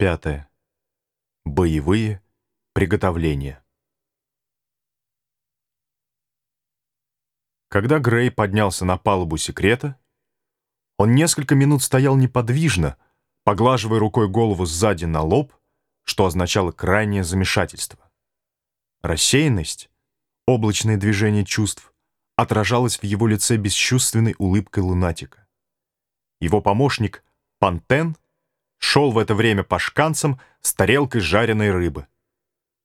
Пятое. Боевые приготовления. Когда Грей поднялся на палубу секрета, он несколько минут стоял неподвижно, поглаживая рукой голову сзади на лоб, что означало крайнее замешательство. Рассеянность, облачное движение чувств, отражалось в его лице бесчувственной улыбкой лунатика. Его помощник, Пантен, шел в это время по шканцам с тарелкой жареной рыбы.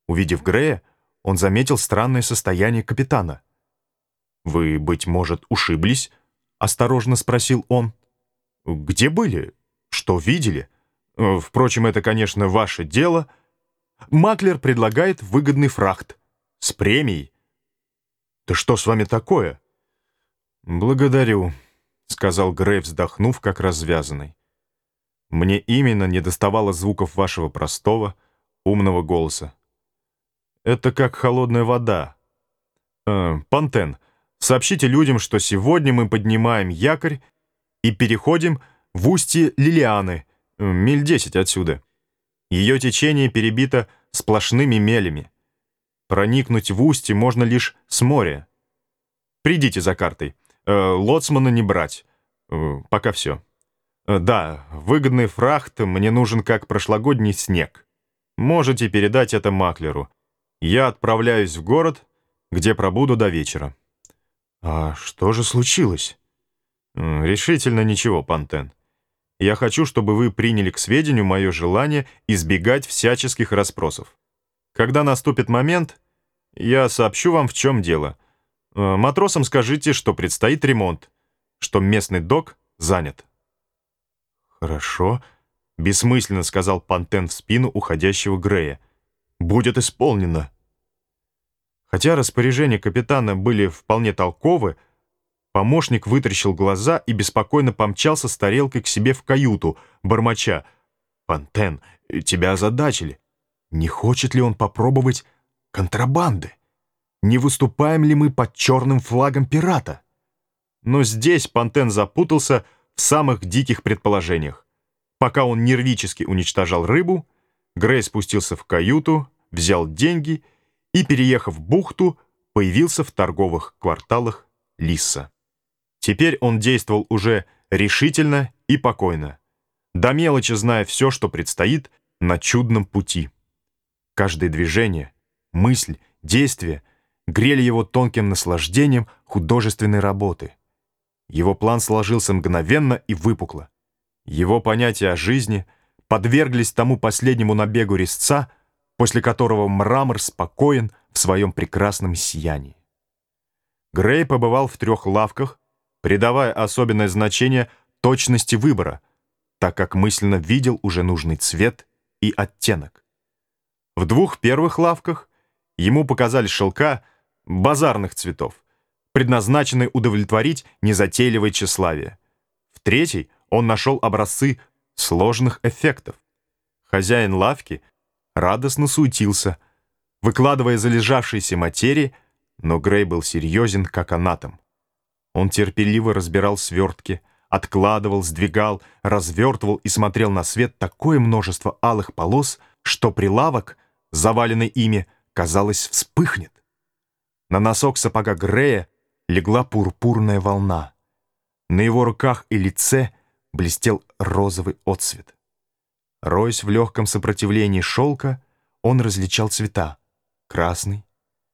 Увидев Грея, он заметил странное состояние капитана. «Вы, быть может, ушиблись?» — осторожно спросил он. «Где были? Что видели? Впрочем, это, конечно, ваше дело. Маклер предлагает выгодный фрахт. С премией. Да что с вами такое?» «Благодарю», — сказал Грей, вздохнув, как развязанный. Мне именно не доставало звуков вашего простого, умного голоса. Это как холодная вода. Э, Пантен, сообщите людям, что сегодня мы поднимаем якорь и переходим в устье Лилианы, э, миль десять отсюда. Ее течение перебито сплошными мелями. Проникнуть в устье можно лишь с моря. Придите за картой. Э, лоцмана не брать. Э, пока все. Э, «Да, выгодный фрахт мне нужен как прошлогодний снег. Можете передать это маклеру. Я отправляюсь в город, где пробуду до вечера». «А что же случилось?» «Решительно ничего, Пантен. Я хочу, чтобы вы приняли к сведению мое желание избегать всяческих расспросов. Когда наступит момент, я сообщу вам, в чем дело. Э, матросам скажите, что предстоит ремонт, что местный док занят». «Хорошо», — бессмысленно сказал Пантен в спину уходящего Грея. «Будет исполнено». Хотя распоряжения капитана были вполне толковы, помощник вытаращил глаза и беспокойно помчался с тарелкой к себе в каюту, бормоча. «Пантен, тебя озадачили. Не хочет ли он попробовать контрабанды? Не выступаем ли мы под черным флагом пирата?» Но здесь Пантен запутался, в самых диких предположениях. Пока он нервически уничтожал рыбу, Грей спустился в каюту, взял деньги и, переехав в бухту, появился в торговых кварталах Лисса. Теперь он действовал уже решительно и покойно, до мелочи зная все, что предстоит на чудном пути. Каждое движение, мысль, действие грели его тонким наслаждением художественной работы — его план сложился мгновенно и выпукло. Его понятия о жизни подверглись тому последнему набегу резца, после которого мрамор спокоен в своем прекрасном сиянии. Грей побывал в трех лавках, придавая особенное значение точности выбора, так как мысленно видел уже нужный цвет и оттенок. В двух первых лавках ему показали шелка базарных цветов, предназначенный удовлетворить незатейливое тщеславие. В третий он нашел образцы сложных эффектов. Хозяин лавки радостно суетился, выкладывая залежавшиеся материи, но Грей был серьезен, как анатом. Он терпеливо разбирал свертки, откладывал, сдвигал, развертывал и смотрел на свет такое множество алых полос, что прилавок, заваленный ими, казалось, вспыхнет. На носок сапога Грея легла пурпурная волна. На его руках и лице блестел розовый отсвет. Роясь в легком сопротивлении шелка, он различал цвета — красный,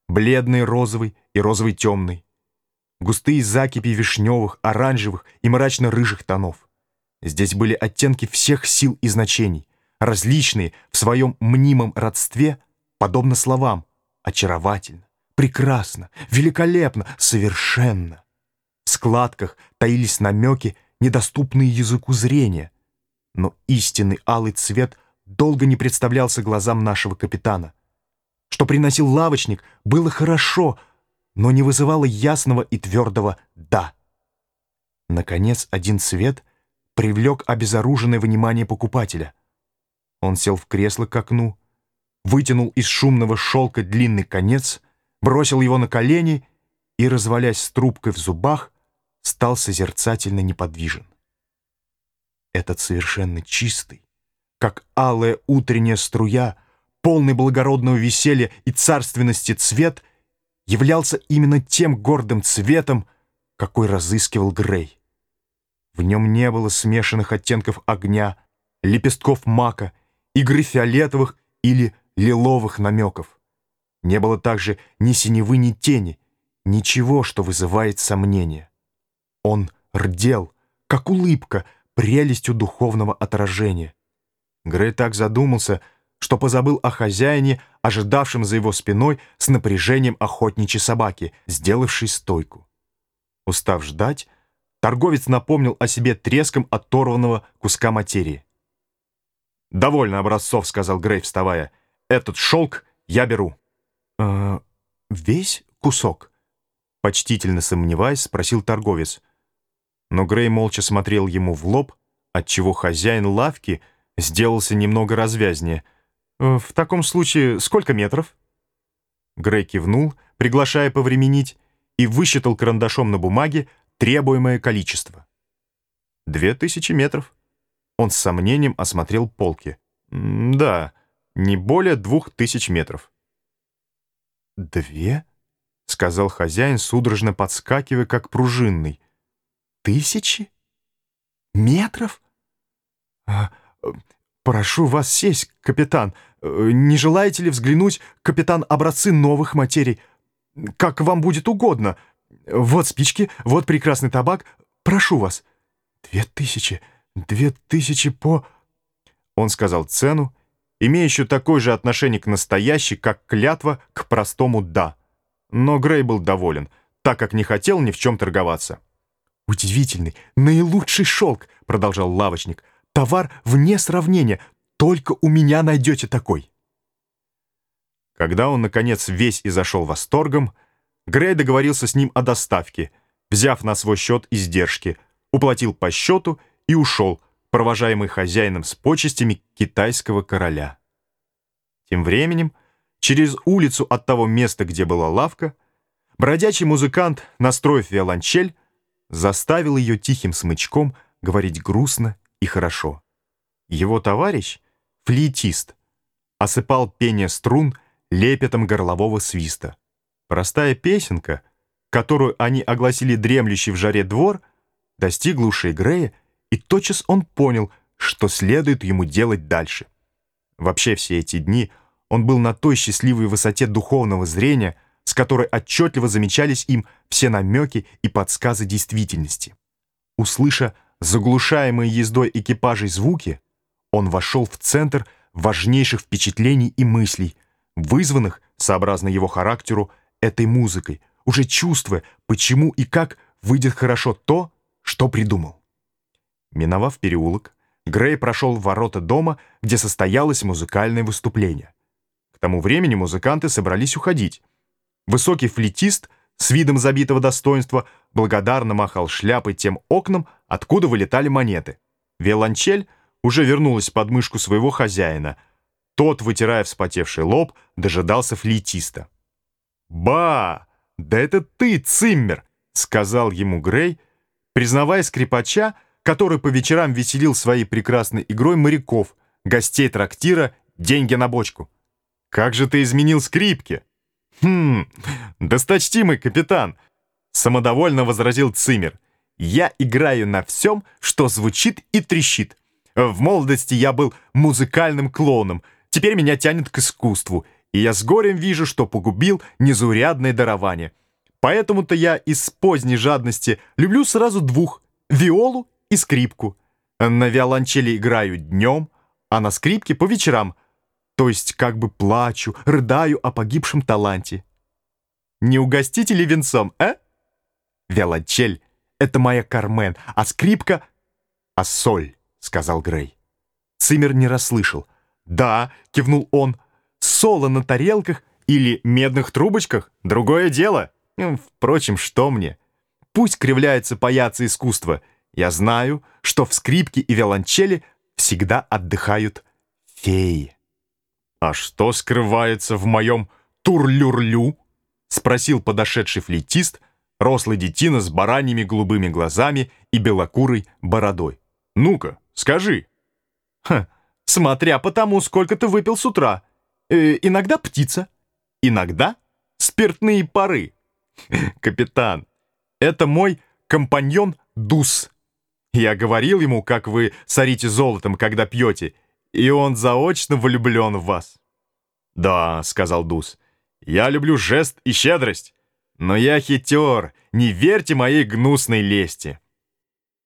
бледный розовый и розовый темный, густые закипи вишневых, оранжевых и мрачно-рыжих тонов. Здесь были оттенки всех сил и значений, различные в своем мнимом родстве, подобно словам «очаровательно», прекрасно, великолепно, совершенно. В складках таились намеки, недоступные языку зрения. Но истинный алый цвет долго не представлялся глазам нашего капитана. Что приносил лавочник, было хорошо, но не вызывало ясного и твердого «да». Наконец, один цвет привлек обезоруженное внимание покупателя. Он сел в кресло к окну, вытянул из шумного шелка длинный конец — бросил его на колени и, развалясь с трубкой в зубах, стал созерцательно неподвижен. Этот совершенно чистый, как алая утренняя струя, полный благородного веселья и царственности цвет, являлся именно тем гордым цветом, какой разыскивал Грей. В нем не было смешанных оттенков огня, лепестков мака, игры фиолетовых или лиловых намеков. Не было также ни синевы, ни тени, ничего, что вызывает сомнения. Он рдел, как улыбка, прелестью духовного отражения. Грей так задумался, что позабыл о хозяине, ожидавшем за его спиной с напряжением охотничьей собаки, сделавшей стойку. Устав ждать, торговец напомнил о себе треском оторванного куска материи. «Довольно образцов», — сказал Грей, вставая. «Этот шелк я беру». «Э, «Весь кусок?» Почтительно сомневаясь, спросил торговец. Но Грей молча смотрел ему в лоб, отчего хозяин лавки сделался немного развязнее. «Э, «В таком случае сколько метров?» Грей кивнул, приглашая повременить, и высчитал карандашом на бумаге требуемое количество. «Две тысячи метров». Он с сомнением осмотрел полки. «Да, не более двух тысяч метров». «Две?» — сказал хозяин, судорожно подскакивая, как пружинный. «Тысячи? Метров? А, прошу вас сесть, капитан. Не желаете ли взглянуть, капитан, образцы новых материй? Как вам будет угодно. Вот спички, вот прекрасный табак. Прошу вас. Две тысячи, две тысячи по...» Он сказал цену, имеющую такое же отношение к настоящей, как клятва к простому «да». Но Грей был доволен, так как не хотел ни в чем торговаться. «Удивительный, наилучший шелк», — продолжал лавочник. «Товар вне сравнения, только у меня найдете такой». Когда он, наконец, весь изошел восторгом, Грей договорился с ним о доставке, взяв на свой счет издержки, уплатил по счету и ушел, провожаемый хозяином с почестями китайского короля. Тем временем, через улицу от того места, где была лавка, бродячий музыкант, настроив виолончель, заставил ее тихим смычком говорить грустно и хорошо. Его товарищ, флейтист, осыпал пение струн лепетом горлового свиста. Простая песенка, которую они огласили дремлющий в жаре двор, достигла ушей Грея, и тотчас он понял, что следует ему делать дальше. Вообще все эти дни он был на той счастливой высоте духовного зрения, с которой отчетливо замечались им все намеки и подсказы действительности. Услыша заглушаемые ездой экипажей звуки, он вошел в центр важнейших впечатлений и мыслей, вызванных, сообразно его характеру, этой музыкой, уже чувствуя, почему и как выйдет хорошо то, что придумал. Миновав переулок, Грей прошел в ворота дома, где состоялось музыкальное выступление. К тому времени музыканты собрались уходить. Высокий флетист с видом забитого достоинства благодарно махал шляпой тем окнам, откуда вылетали монеты. Виолончель уже вернулась под мышку своего хозяина. Тот, вытирая вспотевший лоб, дожидался флейтиста. «Ба! Да это ты, Циммер!» — сказал ему Грей, признавая скрипача, который по вечерам веселил своей прекрасной игрой моряков, гостей трактира, деньги на бочку. «Как же ты изменил скрипки!» «Хм, досточтимый капитан!» Самодовольно возразил Цимер. «Я играю на всем, что звучит и трещит. В молодости я был музыкальным клоуном, теперь меня тянет к искусству, и я с горем вижу, что погубил незаурядное дарование. Поэтому-то я из поздней жадности люблю сразу двух — виолу и скрипку. На виолончели играю днем, а на скрипке по вечерам, то есть как бы плачу, рыдаю о погибшем таланте. Не угостите ли венцом, а? Виолончель — это моя Кармен, а скрипка — а соль, — сказал Грей. Цимер не расслышал. «Да», — кивнул он, — «соло на тарелках или медных трубочках — другое дело. Впрочем, что мне? Пусть кривляется паяться искусство. Я знаю, что в скрипке и виолончели всегда отдыхают феи». «А что скрывается в моем турлюрлю?» — спросил подошедший флейтист, рослый детина с бараньими голубыми глазами и белокурой бородой. «Ну-ка, скажи». «Ха, смотря по тому, сколько ты выпил с утра. Э, иногда птица, иногда спиртные пары. Капитан, это мой компаньон Дус. Я говорил ему, как вы сорите золотом, когда пьете, и он заочно влюблен в вас. «Да», — сказал Дус, — «я люблю жест и щедрость, но я хитер, не верьте моей гнусной лести».